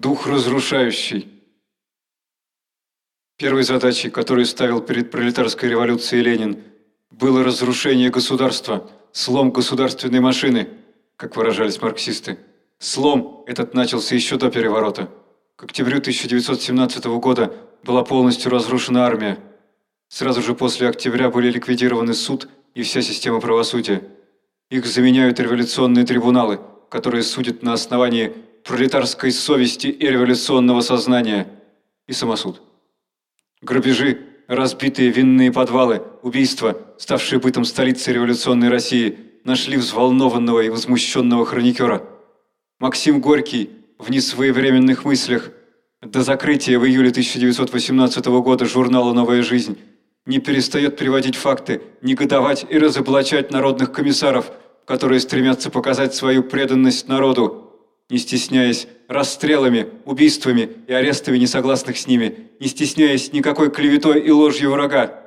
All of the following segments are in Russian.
дух разрушающий. Первой задачей, которую ставил перед пролетарской революцией Ленин, было разрушение государства, слом государственной машины, как выражались марксисты. Слом этот начался еще до переворота. К октябрю 1917 года была полностью разрушена армия. Сразу же после октября были ликвидированы суд и вся система правосудия. Их заменяют революционные трибуналы, которые судят на основании пролетарской совести и революционного сознания, и самосуд. Грабежи, разбитые винные подвалы, убийства, ставшие бытом столицы революционной России, нашли взволнованного и возмущенного хроникера. Максим Горький в несвоевременных мыслях до закрытия в июле 1918 года журнала «Новая жизнь» не перестает приводить факты, негодовать и разоблачать народных комиссаров, которые стремятся показать свою преданность народу, не стесняясь расстрелами, убийствами и арестами несогласных с ними, не стесняясь никакой клеветой и ложью врага.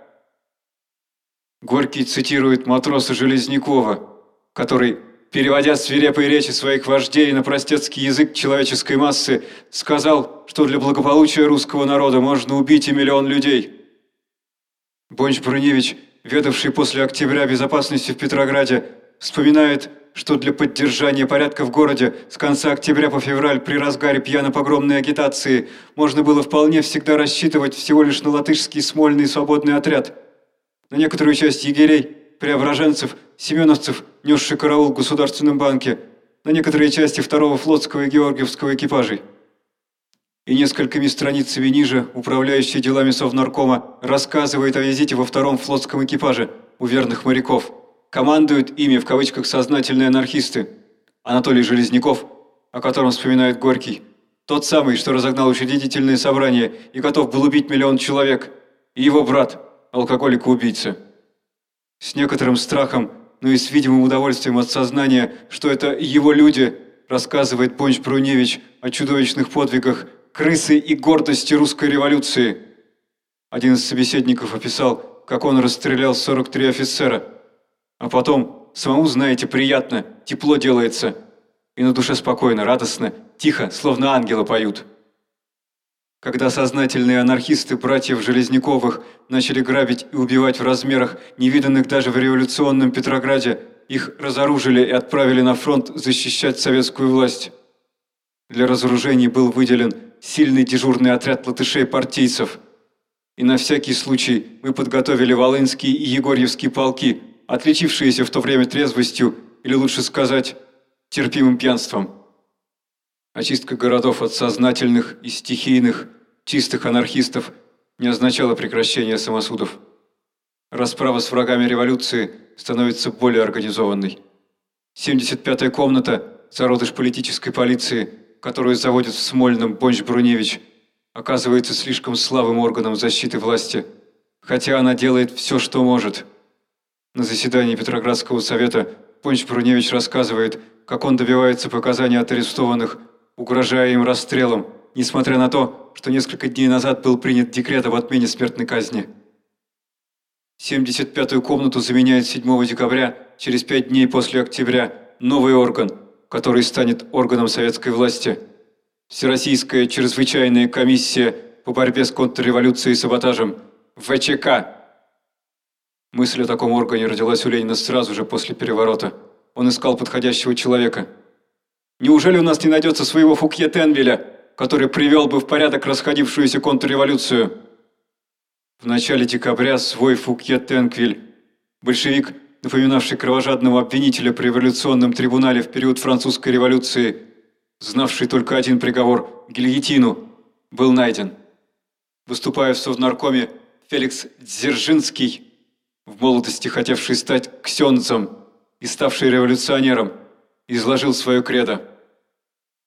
Горький цитирует матроса Железнякова, который, переводя свирепые речи своих вождей на простецкий язык человеческой массы, сказал, что для благополучия русского народа можно убить и миллион людей. Бонч-Бруевич, ведавший после октября безопасностью в Петрограде, вспоминает что для поддержания порядка в городе с конца октября по февраль при разгаре пьяно-погромной агитации можно было вполне всегда рассчитывать всего лишь на латышский смольный свободный отряд. На некоторую часть егерей, преображенцев, семеновцев, несший караул в Государственном банке, на некоторые части второго флотского и георгиевского экипажей. И несколькими страницами ниже управляющий делами Совнаркома рассказывает о визите во втором флотском экипаже у верных моряков – командуют ими в кавычках сознательные анархисты. Анатолий Железняков, о котором вспоминает Горький, тот самый, что разогнал учредительные собрания и готов был убить миллион человек, и его брат, алкоголик и убийца. С некоторым страхом, но и с видимым удовольствием от сознания, что это его люди, рассказывает Понч Пруневич о чудовищных подвигах крысы и гордости русской революции. Один из собеседников описал, как он расстрелял 43 офицера – а потом, самому, знаете, приятно, тепло делается. И на душе спокойно, радостно, тихо, словно ангелы поют. Когда сознательные анархисты братьев Железняковых начали грабить и убивать в размерах, невиданных даже в революционном Петрограде, их разоружили и отправили на фронт защищать советскую власть. Для разоружений был выделен сильный дежурный отряд латышей-партийцев. И на всякий случай мы подготовили Волынские и Егорьевские полки – отличившиеся в то время трезвостью, или лучше сказать, терпимым пьянством. Очистка городов от сознательных и стихийных, чистых анархистов не означала прекращение самосудов. Расправа с врагами революции становится более организованной. 75-я комната, зародыш политической полиции, которую заводит в Смольном Бонч-Бруевич, оказывается слишком слабым органом защиты власти, хотя она делает все, что может – на заседании Петроградского совета Бонч-Бруевич рассказывает, как он добивается показаний от арестованных, угрожая им расстрелом, несмотря на то, что несколько дней назад был принят декрет об отмене смертной казни. 75-ю комнату заменяет 7 декабря, через пять дней после октября, новый орган, который станет органом советской власти. Всероссийская чрезвычайная комиссия по борьбе с контрреволюцией и саботажем, ВЧК, Мысль о таком органе родилась у Ленина сразу же после переворота. Он искал подходящего человека. Неужели у нас не найдется своего Фукье Тенвиля, который привел бы в порядок расходившуюся контрреволюцию? В начале декабря свой Фукье Тенквиль, большевик, напоминавший кровожадного обвинителя при революционном трибунале в период французской революции, знавший только один приговор – гильотину, был найден. Выступая в Совнаркоме, Феликс Дзержинский – в молодости хотевший стать ксенцем и ставший революционером, изложил свое кредо.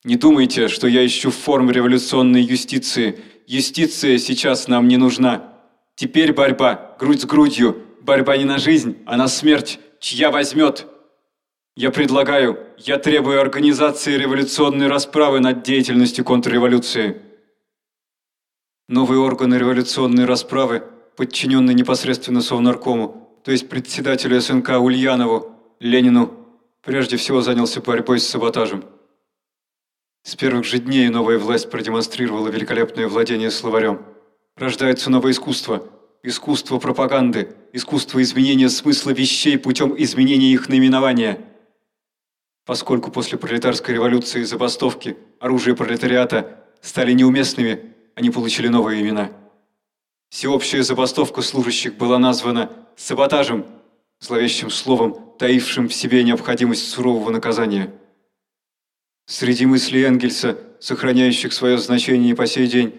«Не думайте, что я ищу форм революционной юстиции. Юстиция сейчас нам не нужна. Теперь борьба, грудь с грудью, борьба не на жизнь, а на смерть, чья возьмет. Я предлагаю, я требую организации революционной расправы над деятельностью контрреволюции». Новые органы революционной расправы – подчиненный непосредственно Совнаркому, то есть председателю СНК Ульянову, Ленину, прежде всего занялся борьбой с саботажем. С первых же дней новая власть продемонстрировала великолепное владение словарем. Рождается новое искусство. Искусство пропаганды, искусство изменения смысла вещей путем изменения их наименования. Поскольку после пролетарской революции забастовки, оружие пролетариата стали неуместными, они получили новые имена. Всеобщая забастовка служащих была названа саботажем, зловещим словом, таившим в себе необходимость сурового наказания. Среди мыслей Энгельса, сохраняющих свое значение по сей день,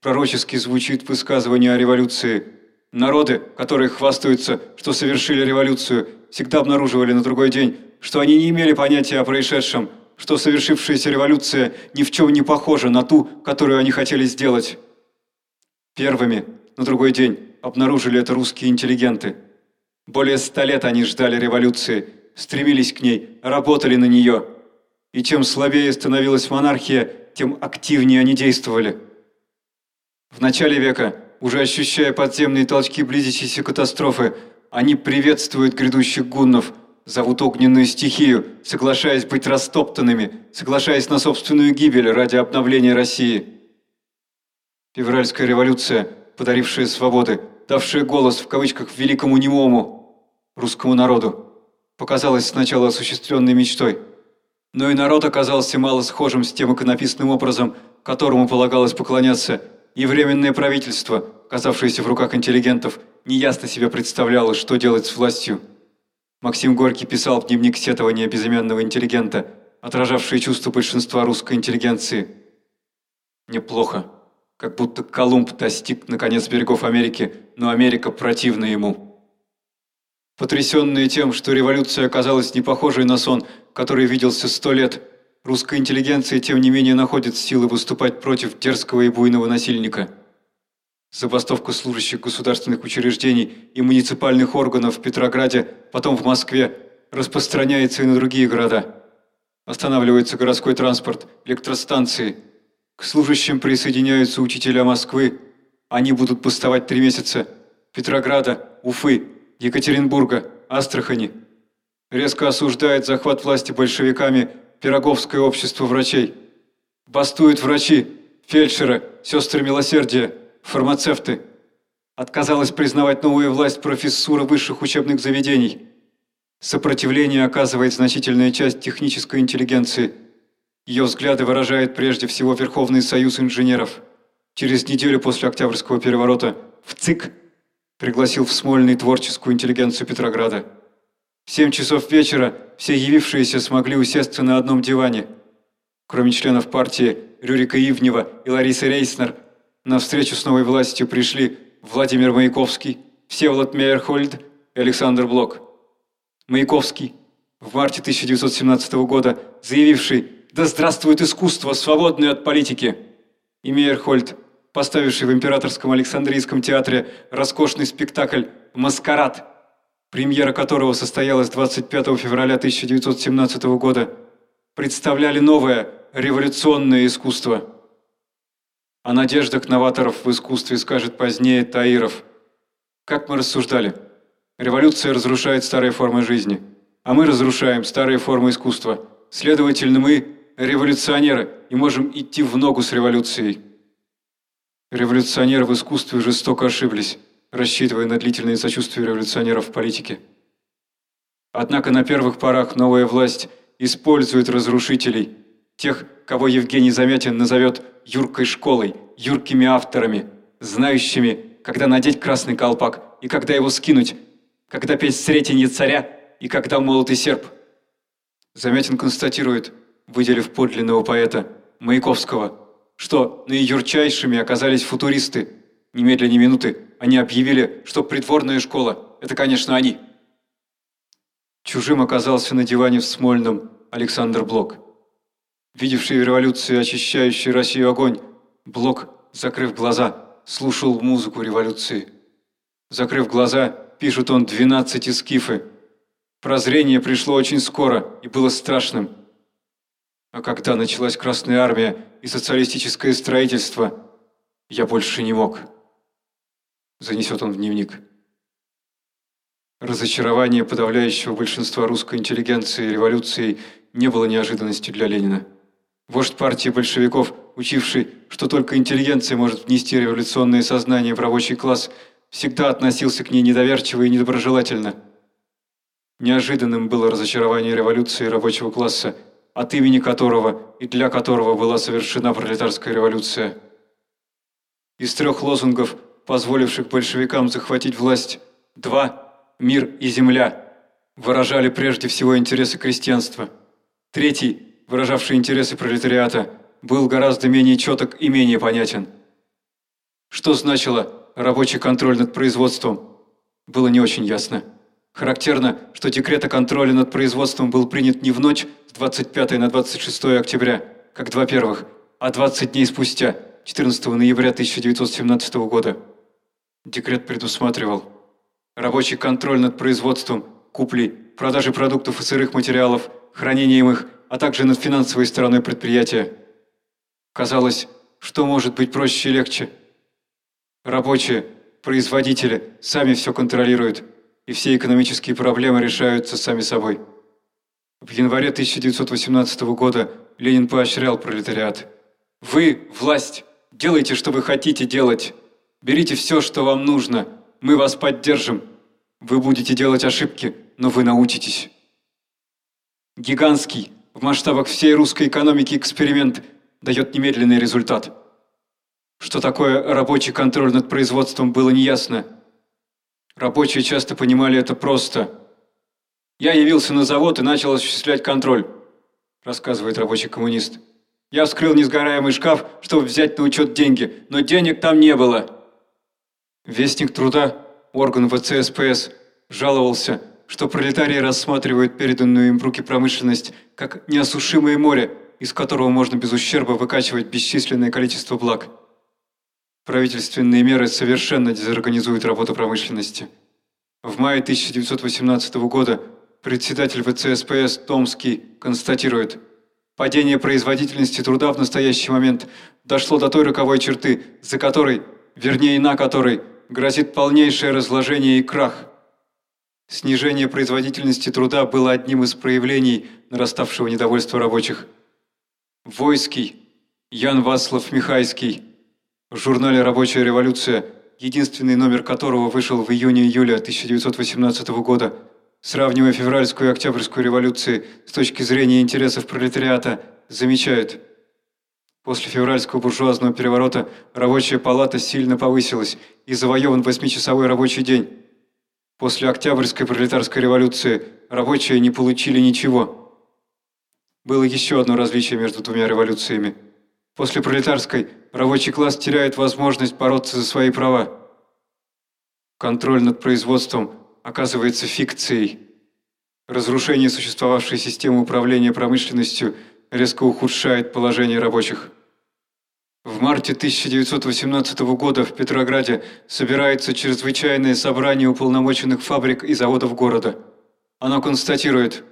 пророчески звучит высказывание о революции. Народы, которые хвастаются, что совершили революцию, всегда обнаруживали на другой день, что они не имели понятия о происшедшем, что совершившаяся революция ни в чем не похожа на ту, которую они хотели сделать. Первыми, на другой день, обнаружили это русские интеллигенты. Более ста лет они ждали революции, стремились к ней, работали на нее – и чем слабее становилась монархия, тем активнее они действовали. В начале века, уже ощущая подземные толчки близящейся катастрофы, они приветствуют грядущих гуннов, зовут огненную стихию, соглашаясь быть растоптанными, соглашаясь на собственную гибель ради обновления России. Февральская революция, подарившая свободы, давшая голос в кавычках великому немому, русскому народу, показалась сначала осуществленной мечтой – но и народ оказался мало схожим с тем иконописным образом, которому полагалось поклоняться, и Временное правительство, оказавшееся в руках интеллигентов, неясно себе представляло, что делать с властью. Максим Горький писал в дневник сетования безымянного интеллигента, отражавшие чувства большинства русской интеллигенции. «Неплохо. Как будто Колумб достиг, наконец, берегов Америки, но Америка противна ему». Потрясенные тем, что революция оказалась не похожей на сон, который виделся сто лет, русская интеллигенция тем не менее находит силы выступать против дерзкого и буйного насильника. Забастовка служащих государственных учреждений и муниципальных органов в Петрограде, потом в Москве, распространяется и на другие города. Останавливается городской транспорт, электростанции. К служащим присоединяются учителя Москвы. Они будут бастовать три месяца. Петрограда, Уфы, Екатеринбурга, Астрахани. Резко осуждает захват власти большевиками Пироговское общество врачей. Бастуют врачи, фельдшеры, сестры милосердия, фармацевты. Отказалась признавать новую власть профессура высших учебных заведений. Сопротивление оказывает значительная часть технической интеллигенции. Ее взгляды выражает прежде всего Верховный союз инженеров. Через неделю после Октябрьского переворота в ЦИК пригласил в Смольный творческую интеллигенцию Петрограда. В семь часов вечера все явившиеся смогли усесться на одном диване. Кроме членов партии Рюрика Ивнева и Ларисы Рейснер, на встречу с новой властью пришли Владимир Маяковский, Всеволод Мейерхольд и Александр Блок. Маяковский, в марте 1917 года заявивший «Да здравствует искусство, свободное от политики!» и Мейерхольд, поставивший в Императорском Александрийском театре роскошный спектакль «Маскарад», премьера которого состоялась 25 февраля 1917 года, представляли новое революционное искусство. О надеждах новаторов в искусстве скажет позднее Таиров. Как мы рассуждали, революция разрушает старые формы жизни, а мы разрушаем старые формы искусства. Следовательно, мы революционеры и можем идти в ногу с революцией. Революционеры в искусстве жестоко ошиблись, рассчитывая на длительное сочувствие революционеров в политике. Однако на первых порах новая власть использует разрушителей, тех, кого Евгений Замятин назовет «юркой школой», «юркими авторами», знающими, когда надеть красный колпак и когда его скинуть, когда петь сретенье царя и когда молотый серп. Замятин констатирует, выделив подлинного поэта Маяковского – что наиюрчайшими оказались футуристы. Немедленно минуты они объявили, что придворная школа – это, конечно, они. Чужим оказался на диване в Смольном Александр Блок. Видевший в революции очищающий Россию огонь, Блок, закрыв глаза, слушал музыку революции. Закрыв глаза, пишет он «двенадцать эскифы». Прозрение пришло очень скоро и было страшным – а когда началась Красная Армия и социалистическое строительство, я больше не мог. Занесет он в дневник. Разочарование подавляющего большинства русской интеллигенции революцией не было неожиданностью для Ленина. Вождь партии большевиков, учивший, что только интеллигенция может внести революционное сознание в рабочий класс, всегда относился к ней недоверчиво и недоброжелательно. Неожиданным было разочарование революции рабочего класса, от имени которого и для которого была совершена пролетарская революция. Из трех лозунгов, позволивших большевикам захватить власть, два – мир и земля – выражали прежде всего интересы крестьянства. Третий – выражавший интересы пролетариата, был гораздо менее четок и менее понятен. Что значило «рабочий контроль над производством» было не очень ясно. Характерно, что декрет о контроле над производством был принят не в ночь с 25 на 26 октября, как два первых, а 20 дней спустя, 14 ноября 1917 года. Декрет предусматривал рабочий контроль над производством, куплей, продажей продуктов и сырых материалов, хранением их а также над финансовой стороной предприятия. Казалось, что может быть проще и легче. Рабочие, производители сами все контролируют, и все экономические проблемы решаются сами собой. В январе 1918 года Ленин поощрял пролетариат. «Вы, власть, делайте, что вы хотите делать. Берите все, что вам нужно. Мы вас поддержим. Вы будете делать ошибки, но вы научитесь». Гигантский, в масштабах всей русской экономики эксперимент дает немедленный результат. Что такое рабочий контроль над производством было неясно. Рабочие часто понимали это просто. «Я явился на завод и начал осуществлять контроль», рассказывает рабочий коммунист. «Я вскрыл несгораемый шкаф, чтобы взять на учет деньги, но денег там не было». Вестник труда, орган ВЦСПС, жаловался – что пролетарии рассматривают переданную им в руки промышленность как неосушимое море, из которого можно без ущерба выкачивать бесчисленное количество благ. Правительственные меры совершенно дезорганизуют работу промышленности. В мае 1918 года председатель ВЦСПС Томский констатирует, падение производительности труда в настоящий момент дошло до той роковой черты, за которой, вернее на которой, грозит полнейшее разложение и крах – Снижение производительности труда было одним из проявлений нараставшего недовольства рабочих. Войский, Ян Васлов Михайский, в журнале «Рабочая революция», единственный номер которого вышел в июне-июле 1918 года, сравнивая февральскую и октябрьскую революции с точки зрения интересов пролетариата, замечают – После февральского буржуазного переворота рабочая палата сильно повысилась и завоеван восьмичасовой рабочий день. После Октябрьской пролетарской революции рабочие не получили ничего. Было еще одно различие между двумя революциями. После пролетарской рабочий класс теряет возможность бороться за свои права. Контроль над производством оказывается фикцией. Разрушение существовавшей системы управления промышленностью резко ухудшает положение рабочих. В марте 1918 года в Петрограде собирается чрезвычайное собрание уполномоченных фабрик и заводов города. Оно констатирует,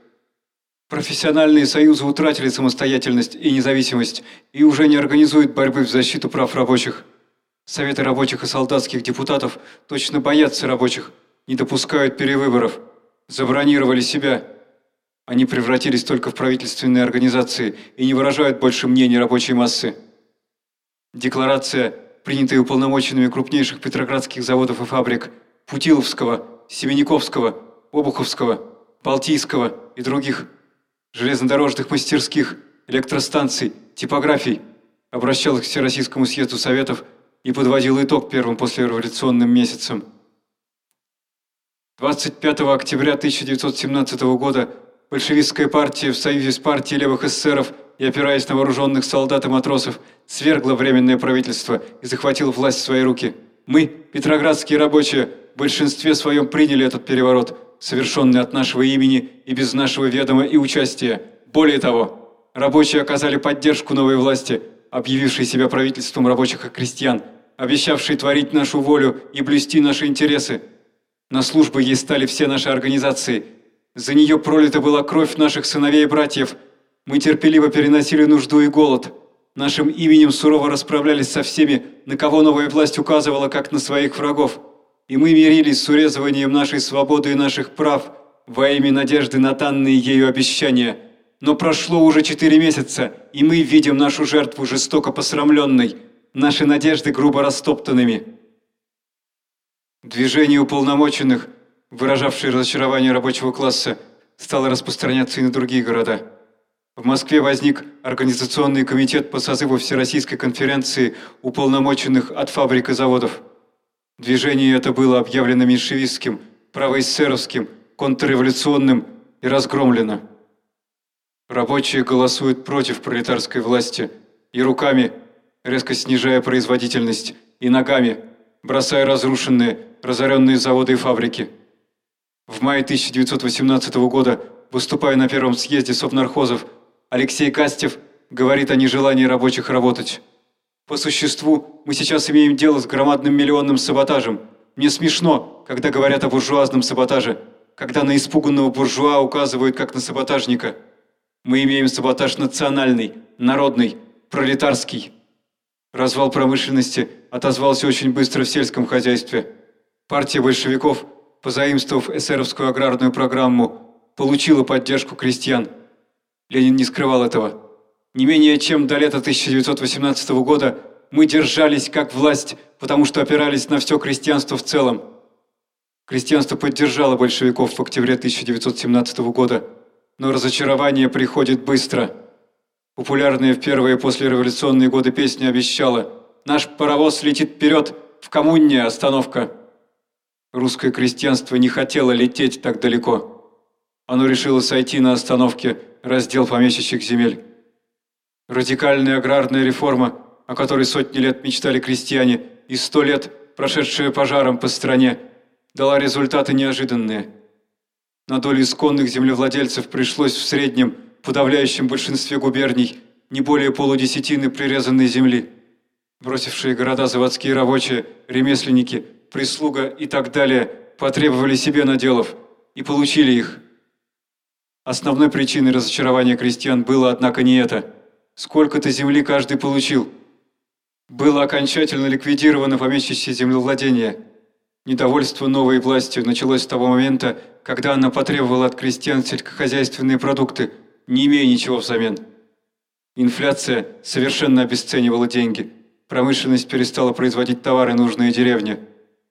профессиональные союзы утратили самостоятельность и независимость и уже не организуют борьбы в защиту прав рабочих. Советы рабочих и солдатских депутатов точно боятся рабочих, не допускают перевыборов, забронировали себя. Они превратились только в правительственные организации и не выражают больше мнений рабочей массы. Декларация, принятая уполномоченными крупнейших петроградских заводов и фабрик Путиловского, Семенниковского, Обуховского, Балтийского и других, железнодорожных мастерских, электростанций, типографий, обращалась к Всероссийскому съезду Советов и подводила итог первым послереволюционным месяцам. 25 октября 1917 года большевистская партия в союзе с партией левых эсеров – и, опираясь на вооруженных солдат и матросов, свергла Временное правительство и захватила власть в свои руки. Мы, петроградские рабочие, в большинстве своем приняли этот переворот, совершенный от нашего имени и без нашего ведома и участия. Более того, рабочие оказали поддержку новой власти, объявившей себя правительством рабочих и крестьян, обещавшей творить нашу волю и блюсти наши интересы. На службу ей стали все наши организации. За нее пролита была кровь наших сыновей и братьев – мы терпеливо переносили нужду и голод. Нашим именем сурово расправлялись со всеми, на кого новая власть указывала, как на своих врагов. И мы мирились с урезыванием нашей свободы и наших прав во имя надежды на данные ею обещания. Но прошло уже четыре месяца, и мы видим нашу жертву жестоко посрамленной, наши надежды грубо растоптанными. Движение уполномоченных, выражавшее разочарование рабочего класса, стало распространяться и на другие города. В Москве возник Организационный комитет по созыву Всероссийской конференции уполномоченных от фабрик и заводов. Движение это было объявлено меньшевистским, правоэсеровским, контрреволюционным и разгромлено. Рабочие голосуют против пролетарской власти и руками, резко снижая производительность, и ногами, бросая разрушенные, разоренные заводы и фабрики. В мае 1918 года, выступая на первом съезде совнархозов, Алексей Кастев говорит о нежелании рабочих работать. По существу, мы сейчас имеем дело с громадным миллионным саботажем. Мне смешно, когда говорят о буржуазном саботаже, когда на испуганного буржуа указывают как на саботажника – мы имеем саботаж национальный, народный, пролетарский. Развал промышленности отозвался очень быстро в сельском хозяйстве. Партия большевиков, позаимствовав эсеровскую аграрную программу, получила поддержку крестьян. Ленин не скрывал этого. Не менее чем до лета 1918 года мы держались как власть, потому что опирались на все крестьянство в целом. Крестьянство поддержало большевиков в октябре 1917 года – но разочарование приходит быстро. Популярная в первые послереволюционные годы песня обещала «Наш паровоз летит вперед, в коммуне остановка». Русское крестьянство не хотело лететь так далеко. Оно решило сойти на остановке раздел помещичьих земель. Радикальная аграрная реформа, о которой сотни лет мечтали крестьяне, и сто лет, прошедшая пожаром по стране, дала результаты неожиданные – на долю исконных землевладельцев пришлось в среднем, подавляющем большинстве губерний, не более полудесятины прирезанной земли. Бросившие города заводские рабочие, ремесленники, прислуга и так далее потребовали себе наделов и получили их. Основной причиной разочарования крестьян было, однако, не это. Сколько-то земли каждый получил. Было окончательно ликвидировано помещичье землевладение – Недовольство новой властью началось с того момента, когда она потребовала от крестьян сельскохозяйственные продукты, не имея ничего взамен. Инфляция совершенно обесценивала деньги. Промышленность перестала производить товары, нужные деревне.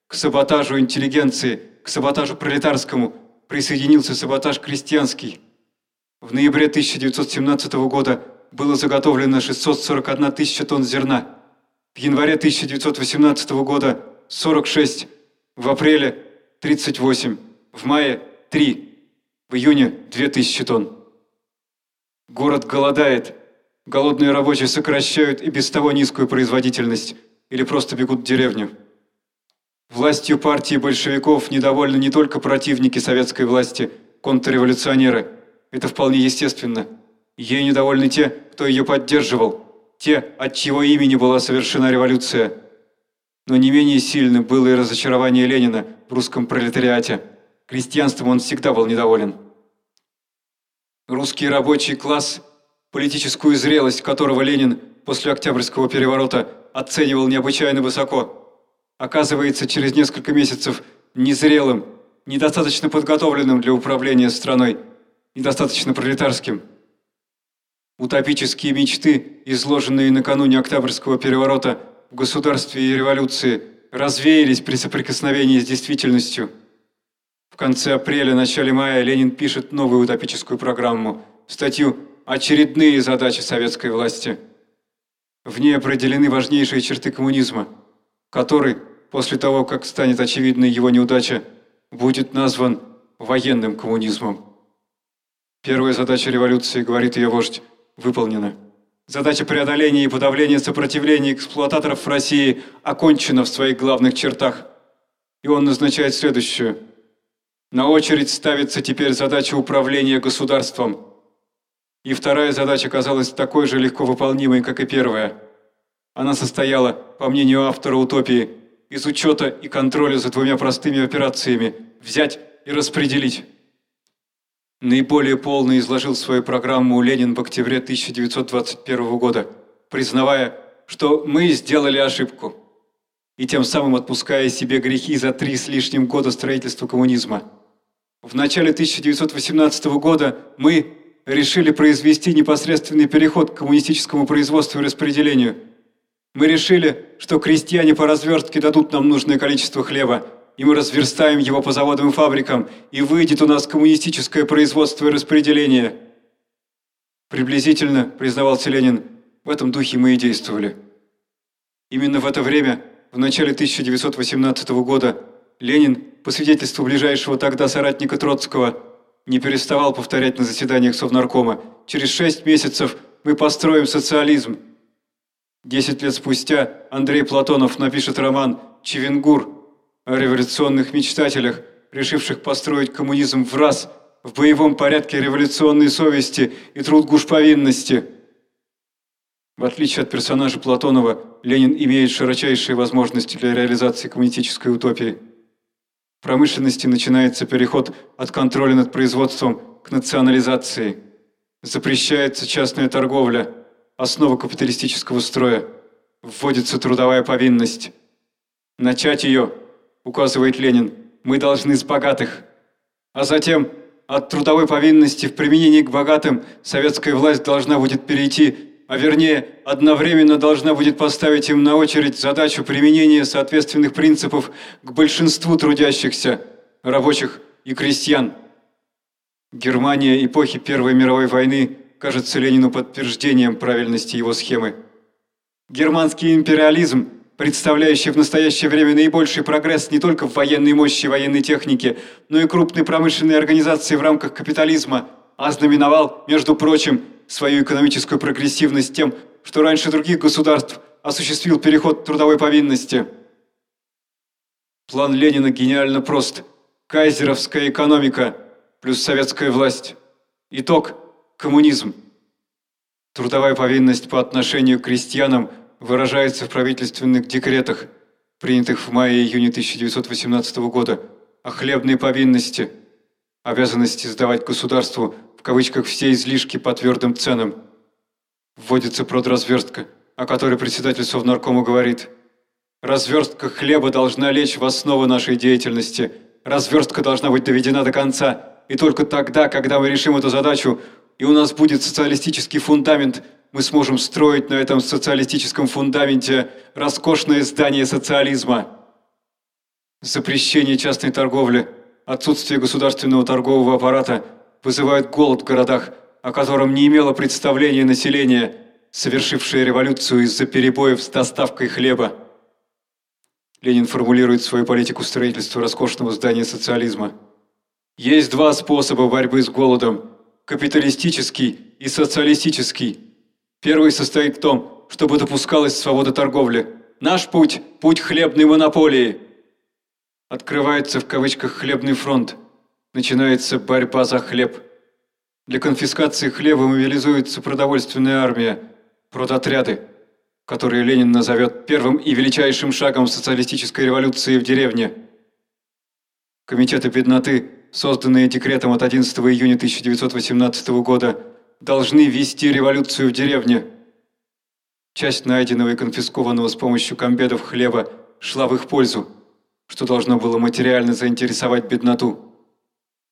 К саботажу интеллигенции, к саботажу пролетарскому присоединился саботаж крестьянский. В ноябре 1917 года было заготовлено 641 тысяча тонн зерна. В январе 1918 года 46 в апреле 38, в мае 3, в июне 2000 тонн. Город голодает. Голодные рабочие сокращают и без того низкую производительность или просто бегут в деревню. Властью партии большевиков недовольны не только противники советской власти, контрреволюционеры. Это вполне естественно. Ей недовольны те, кто ее поддерживал, те, от чьего имени была совершена революция – но не менее сильным было и разочарование Ленина в русском пролетариате. Крестьянством он всегда был недоволен. Русский рабочий класс, политическую зрелость которого Ленин после Октябрьского переворота оценивал необычайно высоко, оказывается через несколько месяцев незрелым, недостаточно подготовленным для управления страной, недостаточно пролетарским. Утопические мечты, изложенные накануне Октябрьского переворота, в государстве и революции развеялись при соприкосновении с действительностью. В конце апреля-начале мая Ленин пишет новую утопическую программу, статью «Очередные задачи советской власти». В ней определены важнейшие черты коммунизма, который, после того, как станет очевидной его неудача, будет назван военным коммунизмом. Первая задача революции, говорит ее вождь, выполнена. Задача преодоления и подавления сопротивления эксплуататоров в России окончена в своих главных чертах. И он назначает следующую. На очередь ставится теперь задача управления государством. И вторая задача казалась такой же легко выполнимой, как и первая. Она состояла, по мнению автора «Утопии», из учета и контроля за двумя простыми операциями – взять и распределить. Наиболее полно изложил свою программу Ленин в октябре 1921 года, признавая, что мы сделали ошибку, и тем самым отпуская себе грехи за три с лишним года строительства коммунизма. В начале 1918 года мы, решили произвести непосредственный переход к коммунистическому производству и распределению. Мы решили, что крестьяне по развертке дадут нам нужное количество хлеба, и мы разверстаем его по заводам и фабрикам, и выйдет у нас коммунистическое производство и распределение. Приблизительно, признавался Ленин, в этом духе мы и действовали. Именно в это время, в начале 1918 года, Ленин, по свидетельству ближайшего тогда соратника Троцкого, не переставал повторять на заседаниях Совнаркома «Через шесть месяцев мы построим социализм». Десять лет спустя Андрей Платонов напишет роман «Чевенгур» о революционных мечтателях, решивших построить коммунизм в раз в боевом порядке революционной совести и труд гушповинности. В отличие от персонажа Платонова, Ленин имеет широчайшие возможности для реализации коммунистической утопии. В промышленности начинается переход от контроля над производством к национализации. Запрещается частная торговля, основа капиталистического строя. Вводится трудовая повинность. Начать ее, указывает Ленин, мы должны с богатых. А затем от трудовой повинности в применении к богатым советская власть должна будет перейти а вернее, одновременно должна будет поставить им на очередь задачу применения соответственных принципов к большинству трудящихся, рабочих и крестьян. Германия эпохи Первой мировой войны кажется Ленину подтверждением правильности его схемы. Германский империализм, представляющий в настоящее время наибольший прогресс не только в военной мощи и военной технике, но и крупной промышленной организации в рамках капитализма, ознаменовал, между прочим, свою экономическую прогрессивность тем, что раньше других государств осуществил переход трудовой повинности. План Ленина гениально прост. Кайзеровская экономика плюс советская власть. Итог – коммунизм. Трудовая повинность по отношению к крестьянам выражается в правительственных декретах, принятых в мае-июне 1918 года, о хлебной повинности, обязанности сдавать государству в кавычках все излишки по твердым ценам. Вводится продразверстка, о которой председатель Совнаркома говорит. Разверстка хлеба должна лечь в основу нашей деятельности. Разверстка должна быть доведена до конца. И только тогда, когда мы решим эту задачу, и у нас будет социалистический фундамент, мы сможем строить на этом социалистическом фундаменте роскошное здание социализма. Запрещение частной торговли, отсутствие государственного торгового аппарата – вызывают голод в городах, о котором не имело представления население, совершившее революцию из-за перебоев с доставкой хлеба. Ленин формулирует свою политику строительства роскошного здания социализма. Есть два способа борьбы с голодом – капиталистический и социалистический. Первый состоит в том, чтобы допускалась свобода торговли. Наш путь – путь хлебной монополии. Открывается в кавычках «хлебный фронт», Начинается борьба за хлеб. Для конфискации хлеба мобилизуется продовольственная армия, продотряды, которые Ленин назовет первым и величайшим шагом социалистической революции в деревне. Комитеты бедноты, созданные декретом от 11 июня 1918 года, должны вести революцию в деревне. Часть найденного и конфискованного с помощью комбедов хлеба шла в их пользу, что должно было материально заинтересовать бедноту.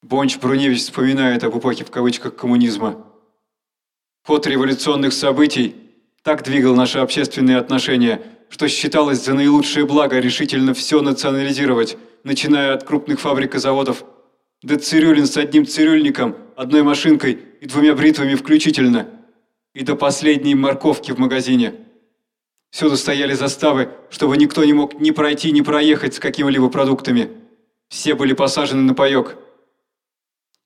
Бонч-Бруевич вспоминает об эпохе в кавычках коммунизма. Ход революционных событий так двигал наши общественные отношения, что считалось за наилучшее благо решительно все национализировать, начиная от крупных фабрик и заводов, до цирюлен с одним цирюльником, одной машинкой и двумя бритвами включительно, и до последней морковки в магазине. Всюду стояли заставы, чтобы никто не мог ни пройти, ни проехать с какими-либо продуктами. Все были посажены на паёк.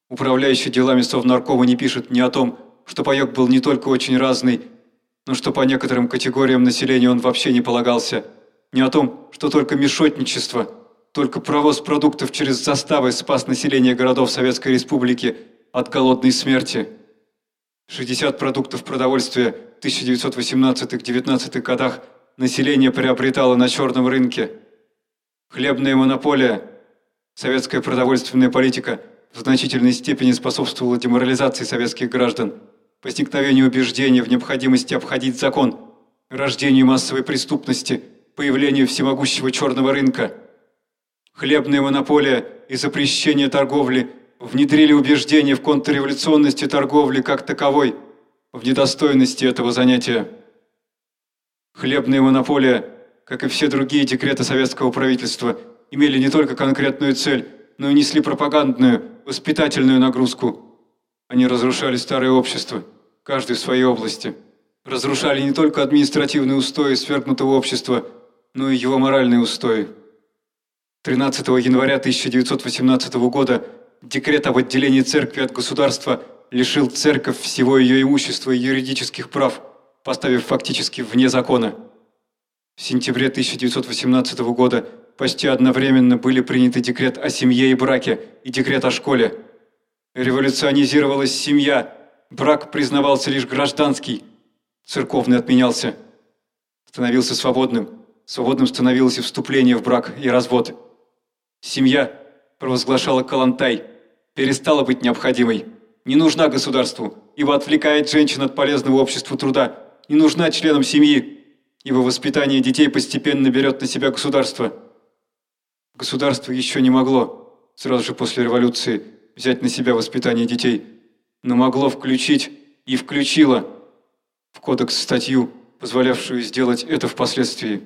Управляющий делами Совнаркома не пишет ни о том, что паёк был не только очень разный, но что по некоторым категориям населения он вообще не полагался, ни о том, что только мешотничество, только провоз продуктов через заставы спас население городов Советской Республики от голодной смерти. 60 продуктов продовольствия в 1918-19 годах население приобретало на черном рынке. Хлебная монополия, советская продовольственная политика – в значительной степени способствовала деморализации советских граждан, возникновению убеждения в необходимости обходить закон, рождению массовой преступности, появлению всемогущего черного рынка. Хлебная монополия и запрещение торговли внедрили убеждение в контрреволюционности торговли как таковой, в недостойности этого занятия. Хлебная монополия, как и все другие декреты советского правительства, имели не только конкретную цель, но и несли пропагандную, воспитательную нагрузку. Они разрушали старое общество, каждый в своей области. Разрушали не только административные устои свергнутого общества, но и его моральные устои. 13 января 1918 года декрет об отделении церкви от государства лишил церковь всего ее имущества и юридических прав, поставив фактически вне закона. В сентябре 1918 года почти одновременно были приняты декрет о семье и браке и декрет о школе. Революционизировалась семья, брак признавался лишь гражданский, церковный отменялся. Становился свободным, свободным становилось и вступление в брак и развод. Семья, провозглашала Калантай, перестала быть необходимой. Не нужна государству, ибо отвлекает женщин от полезного обществу труда. Не нужна членам семьи, ибо воспитание детей постепенно берет на себя государство. Государство еще не могло, сразу же после революции, взять на себя воспитание детей, но могло включить и включило в кодекс статью, позволявшую сделать это впоследствии.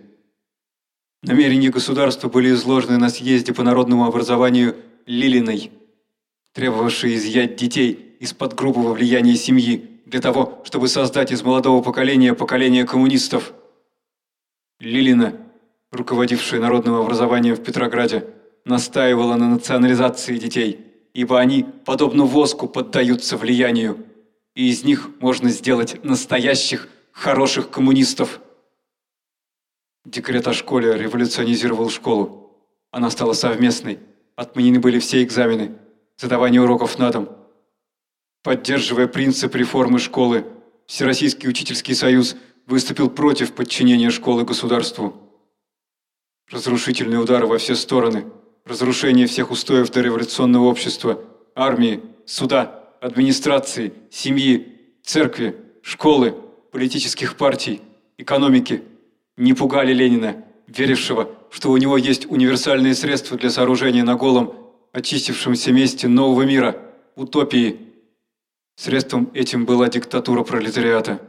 Намерения государства были изложены на съезде по народному образованию Лилиной, требовавшей изъять детей из-под грубого влияния семьи для того, чтобы создать из молодого поколения поколение коммунистов. Лилина, руководившая народным образованием в Петрограде, настаивала на национализации детей, ибо они, подобно воску, поддаются влиянию, и из них можно сделать настоящих хороших коммунистов. Декрет о школе революционизировал школу. Она стала совместной. Отменены были все экзамены, задавание уроков на дом. Поддерживая принцип реформы школы, Всероссийский учительский союз выступил против подчинения школы государству. Разрушительные удары во все стороны, разрушение всех устоев дореволюционного общества, армии, суда, администрации, семьи, церкви, школы, политических партий, экономики – не пугали Ленина, верившего, что у него есть универсальные средства для сооружения на голом, очистившемся месте нового мира, утопии. Средством этим была диктатура пролетариата.